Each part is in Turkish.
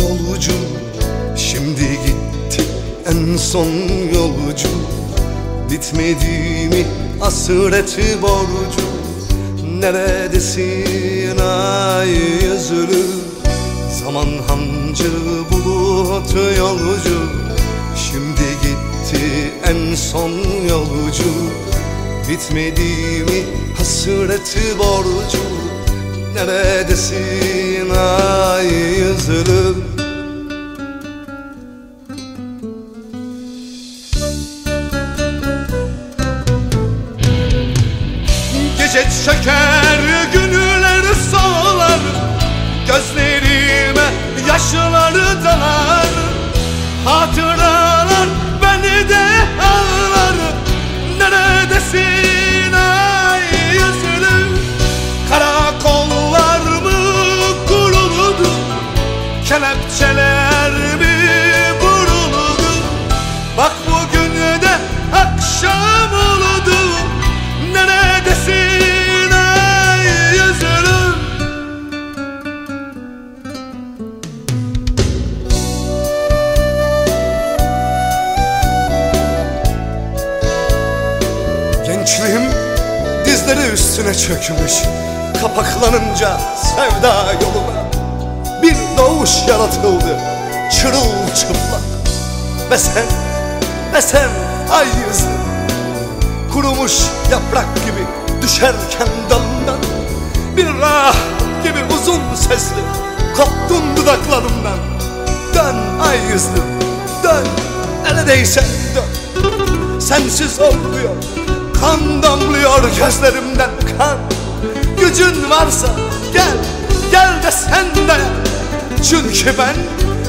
yolcu. Şimdi gitti en son yolcu. Bitmedi mi hasreti borcu. Neredesin ay yüzlü? Zaman hancı bulut yolcu. Şimdi gitti en son yolcu. Bitmedi mi hasreti borcu Neredesin ay yüzlüm Gece çeker günler solar. Gözlerime yaşları dalar. Hatıralar Kelepçeler mi vuruldu? Bak bugün de akşam oldu. Neredesin ay yüzlüm Gençliğim dizleri üstüne çökmüş. Kapaklanınca sevda yoluna Doğuş yaratıldı çırılçıplak. Ve sen, ve sen ay yüzlü Kurumuş yaprak gibi düşerken dalından Bir rah gibi uzun sesli koptun dudaklarımdan. Dön ay yüzlü dön neredeysen dön. Sensiz olmuyor Kan damlıyor gözlerimden kan. Gücün varsa gel Gel de sen de çünkü ben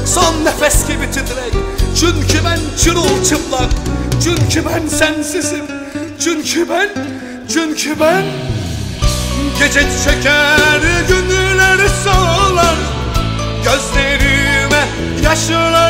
son nefes gibi titrek. Çünkü ben çırılçıplak Çünkü ben sensizim. Çünkü ben, çünkü ben. Gece çeker, gündüzleri sağlar Gözlerime yaşlar